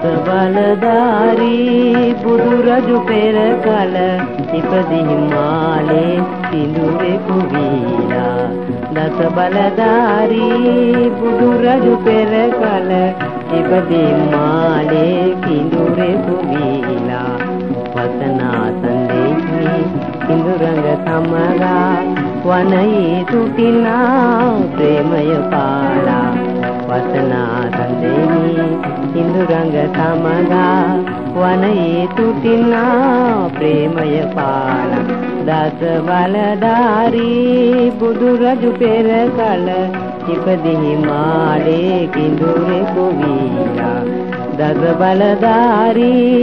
අත බලධාරී බුදුරජු පෙර කල ඉපදිහි මාලේ සිඳුරෙකු වීලා දස බලධාරී බුදුරජු පෙර කල ඉපදි මාලේ කිඳුරෙකු වීලා වසනා සන්දේශී සිඳුරඟ සමරා වනයේ තුටිනා ප්‍රේමය පාලා. වසනා සන්දේශී සිඳුරංග සමගා වනයේ තුටිනා ප්‍රේමය පාලා දස බලධාරී බුදු රජු පෙර කල ඉපදි හිමාලේ කිඳුරේ කුවීලා දස බලධාරී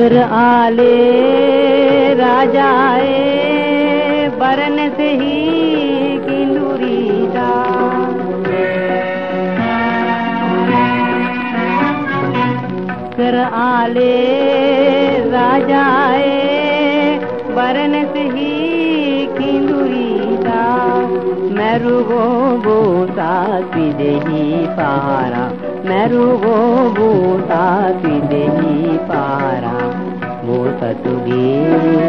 कर आले राजाए, बरन से ही किंदूरी कर आले राजाए, बरन से ही किंदूरी मैरू गो बोता पिदेही पहारा मैरू गो बोता पिदेही සතුගේ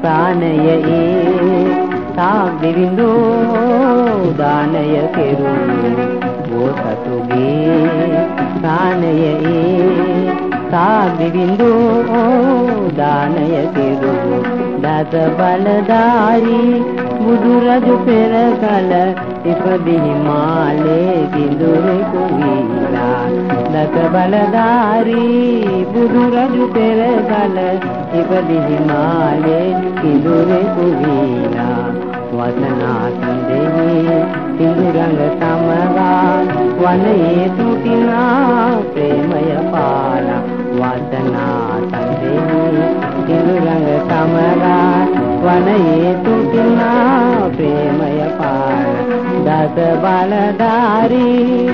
ප්‍රාණයේ සාබිරිඳෝ දානය කෙරුවෝ සතුගේ ප්‍රාණයේ සාබිරිඳෝ දානය කෙරුවෝ දස බලධාරී බුදු රජු පෙර කල ඉපදි හිමාලේ කිඳුරේ කුවිලා දස බලධාරී බුදු රජු පෙර කල ඉපදි හිමාලේ කිඳුරේ කුවිලා වසනා සඳෙහි සිඳුරංග සමගා වනයේ තුටිනා වනයේ තුටිනා ප්‍රේමය පාලා දස බලධාරී.